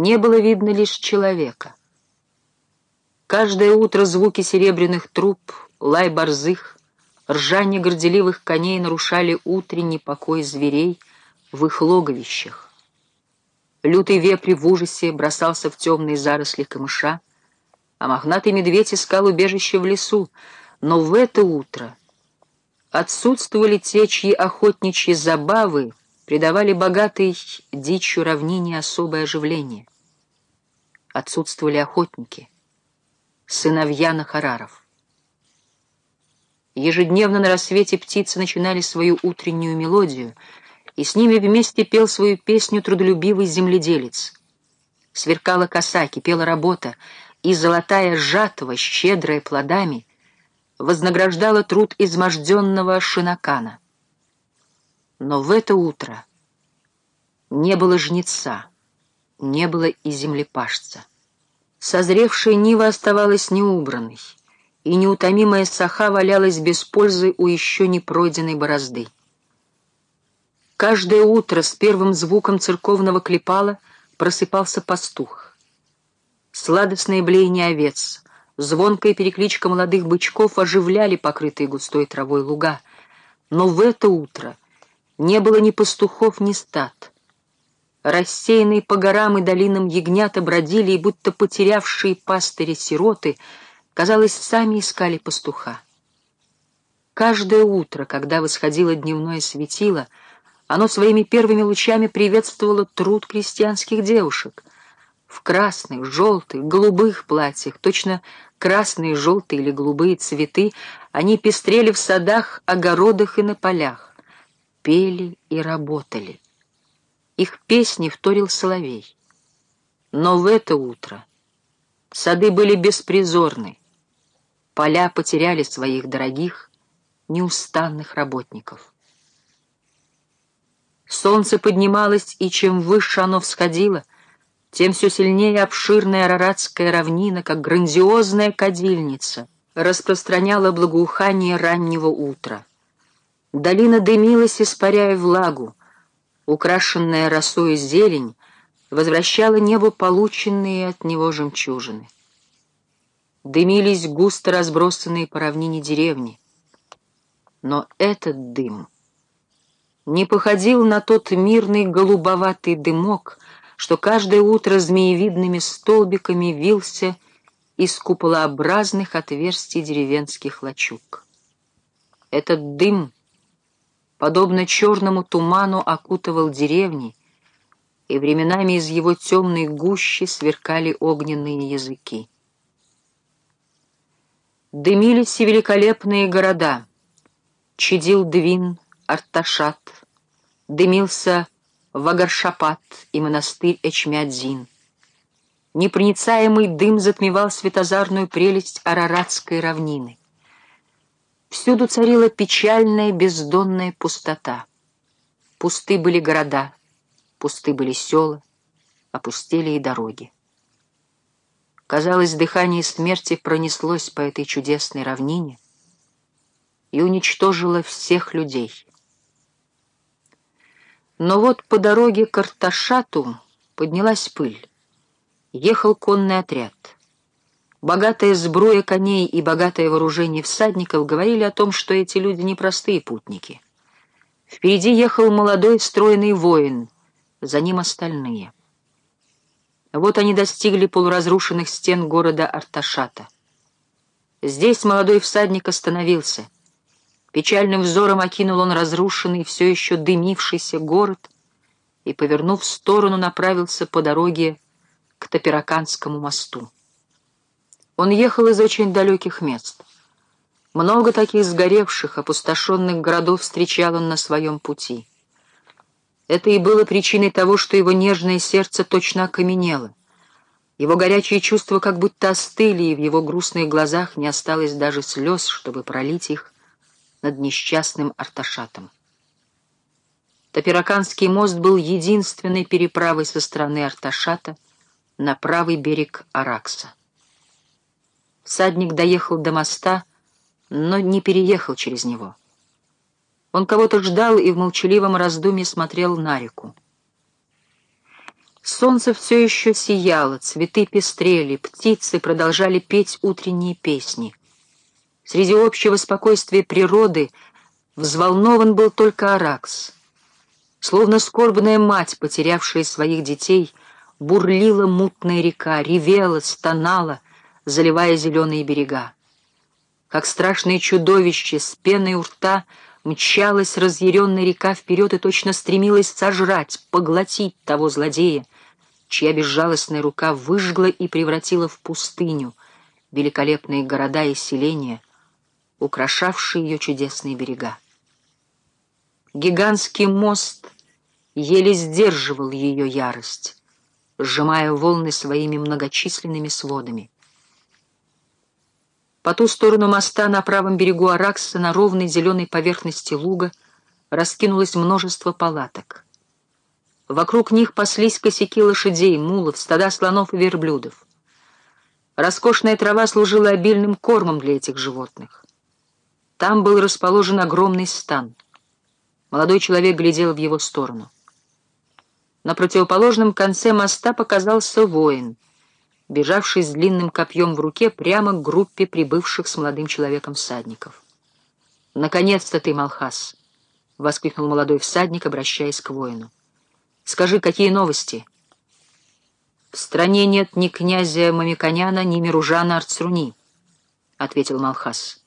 не было видно лишь человека. Каждое утро звуки серебряных труб, лай борзых, ржание горделивых коней нарушали утренний покой зверей в их логовищах. Лютый вепрь в ужасе бросался в темные заросли камыша, а мохнатый медведь искал убежище в лесу, но в это утро отсутствовали те, чьи охотничьи забавы придавали богатой дичью равнине особое оживление. Отсутствовали охотники, сыновья Нахараров. Ежедневно на рассвете птицы начинали свою утреннюю мелодию, и с ними вместе пел свою песню трудолюбивый земледелец. Сверкала коса, кипела работа, и золотая жатва, щедрая плодами, вознаграждала труд изможденного шинакана. Но в это утро не было жнеца, не было и землепашца. Созревшая нива оставалась неубранной, и неутомимая саха валялась без пользы у еще не пройденной борозды. Каждое утро с первым звуком церковного клепала просыпался пастух. Сладостное блеяние овец, звонкая перекличка молодых бычков оживляли покрытые густой травой луга, но в это утро не было ни пастухов, ни стад. Рассеянные по горам и долинам ягнята бродили, и будто потерявшие пастыри-сироты, казалось, сами искали пастуха. Каждое утро, когда восходило дневное светило, оно своими первыми лучами приветствовало труд крестьянских девушек. В красных, желтых, голубых платьях, точно красные, желтые или голубые цветы, они пестрели в садах, огородах и на полях, пели и работали. Их песни вторил соловей. Но в это утро сады были беспризорны, поля потеряли своих дорогих, неустанных работников. Солнце поднималось, и чем выше оно всходило, тем все сильнее обширная араратская равнина, как грандиозная кадильница, распространяла благоухание раннего утра. Долина дымилась, испаряя влагу, украшенная росой зелень, возвращала небу полученные от него жемчужины. Дымились густо разбросанные по равнине деревни. Но этот дым не походил на тот мирный голубоватый дымок, что каждое утро змеевидными столбиками вился из куполообразных отверстий деревенских лачуг. Этот дым, подобно черному туману, окутывал деревни, и временами из его темной гущи сверкали огненные языки. Дымились и великолепные города. Чадил Двин, Арташат, дымился Вагаршапат и монастырь Эчмядзин. Непроницаемый дым затмевал светозарную прелесть Араратской равнины. Всюду царила печальная бездонная пустота. Пусты были города, пусты были села, опустели и дороги. Казалось, дыхание смерти пронеслось по этой чудесной равнине и уничтожило всех людей. Но вот по дороге к Арташату поднялась пыль. Ехал конный отряд. Богатая сбруя коней и богатое вооружение всадников говорили о том, что эти люди непростые путники. Впереди ехал молодой стройный воин, за ним остальные — вот они достигли полуразрушенных стен города Арташата. Здесь молодой всадник остановился. Печальным взором окинул он разрушенный, все еще дымившийся город и, повернув в сторону, направился по дороге к Тапираканскому мосту. Он ехал из очень далеких мест. Много таких сгоревших, опустошенных городов встречал он на своем пути. Это и было причиной того, что его нежное сердце точно окаменело. Его горячие чувства как будто остыли, и в его грустных глазах не осталось даже слез, чтобы пролить их над несчастным Арташатом. Тапираканский мост был единственной переправой со стороны Арташата на правый берег Аракса. Всадник доехал до моста, но не переехал через него. Он кого-то ждал и в молчаливом раздумье смотрел на реку. Солнце все еще сияло, цветы пестрели, птицы продолжали петь утренние песни. Среди общего спокойствия природы взволнован был только Аракс. Словно скорбная мать, потерявшая своих детей, бурлила мутная река, ревела, стонала, заливая зеленые берега. Как страшное чудовище с пеной у рта мчалась разъяренная река вперед и точно стремилась сожрать, поглотить того злодея, чья безжалостная рука выжгла и превратила в пустыню великолепные города и селения, украшавшие ее чудесные берега. Гигантский мост еле сдерживал ее ярость, сжимая волны своими многочисленными сводами. По ту сторону моста на правом берегу Аракса на ровной зеленой поверхности луга раскинулось множество палаток. Вокруг них паслись косяки лошадей, мулов, стада слонов и верблюдов. Роскошная трава служила обильным кормом для этих животных. Там был расположен огромный стан. Молодой человек глядел в его сторону. На противоположном конце моста показался воин — бежавший с длинным копьем в руке прямо к группе прибывших с молодым человеком всадников. «Наконец-то ты, Малхас!» — воскликнул молодой всадник, обращаясь к воину. «Скажи, какие новости?» «В стране нет ни князя Мамиконяна, ни Миружана Арцруни», — ответил Малхас.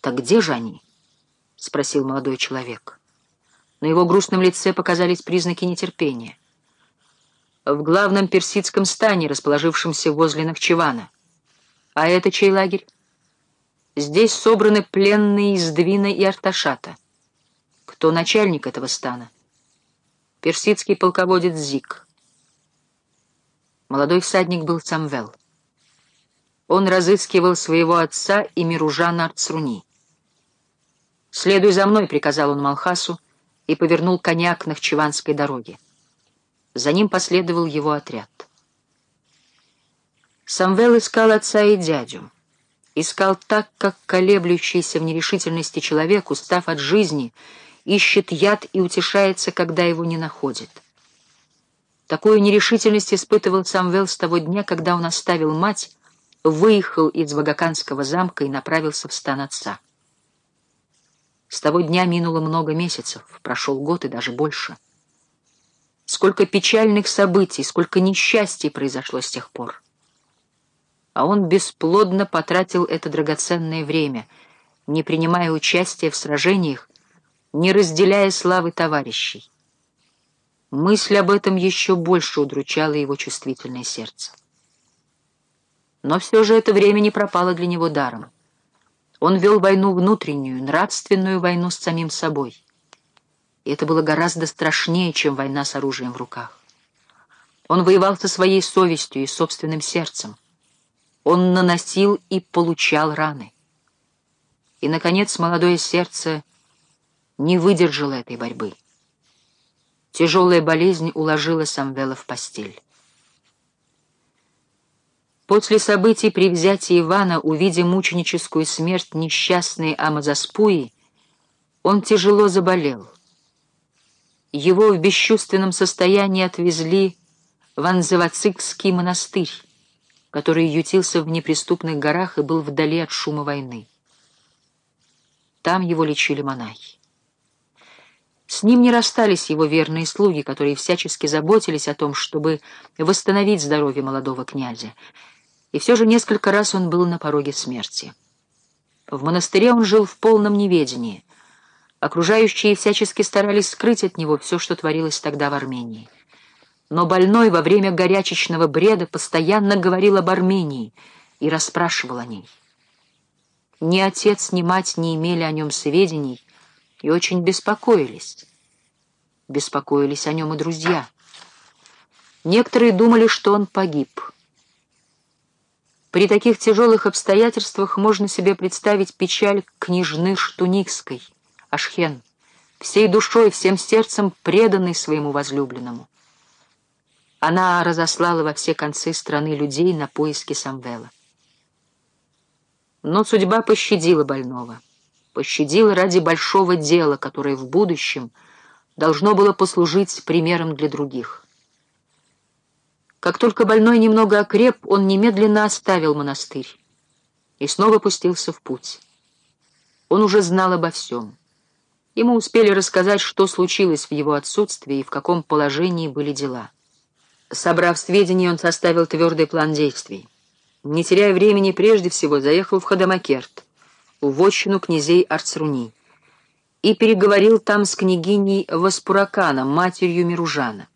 «Так где же они?» — спросил молодой человек. На его грустном лице показались признаки нетерпения в главном персидском стане, расположившемся возле Нахчевана. А это чей лагерь? Здесь собраны пленные из Двина и Арташата. Кто начальник этого стана? Персидский полководец Зик. Молодой всадник был Самвел. Он разыскивал своего отца и Миружана Арцруни. «Следуй за мной», — приказал он Малхасу и повернул коня к Нахчеванской дороге. За ним последовал его отряд. Самвел искал отца и дядю. Искал так, как колеблющийся в нерешительности человек, устав от жизни, ищет яд и утешается, когда его не находит. Такую нерешительность испытывал Самвел с того дня, когда он оставил мать, выехал из Вагаканского замка и направился в стан отца. С того дня минуло много месяцев, прошел год и даже больше — Сколько печальных событий, сколько несчастий произошло с тех пор. А он бесплодно потратил это драгоценное время, не принимая участия в сражениях, не разделяя славы товарищей. Мысль об этом еще больше удручала его чувствительное сердце. Но все же это время не пропало для него даром. Он вел войну внутреннюю, нравственную войну с самим собой и это было гораздо страшнее, чем война с оружием в руках. Он воевал со своей совестью и собственным сердцем. Он наносил и получал раны. И, наконец, молодое сердце не выдержало этой борьбы. Тяжелая болезнь уложила Самвела в постель. После событий при взятии Ивана, увидя мученическую смерть несчастной Амазаспуи, он тяжело заболел — его в бесчувственном состоянии отвезли в Анзавацикский монастырь, который ютился в неприступных горах и был вдали от шума войны. Там его лечили монахи. С ним не расстались его верные слуги, которые всячески заботились о том, чтобы восстановить здоровье молодого князя. И все же несколько раз он был на пороге смерти. В монастыре он жил в полном неведении. Окружающие всячески старались скрыть от него все, что творилось тогда в Армении. Но больной во время горячечного бреда постоянно говорил об Армении и расспрашивал о ней. Ни отец, ни мать не имели о нем сведений и очень беспокоились. Беспокоились о нем и друзья. Некоторые думали, что он погиб. При таких тяжелых обстоятельствах можно себе представить печаль княжны Штуникской — Ашхен, всей душой, всем сердцем преданный своему возлюбленному. Она разослала во все концы страны людей на поиски Самвела. Но судьба пощадила больного. Пощадила ради большого дела, которое в будущем должно было послужить примером для других. Как только больной немного окреп, он немедленно оставил монастырь и снова пустился в путь. Он уже знал обо всем. Ему успели рассказать, что случилось в его отсутствии и в каком положении были дела. Собрав сведения, он составил твердый план действий. Не теряя времени, прежде всего заехал в Ходомакерт, в вотчину князей Арцруни, и переговорил там с княгиней Васпуракана, матерью Миружана.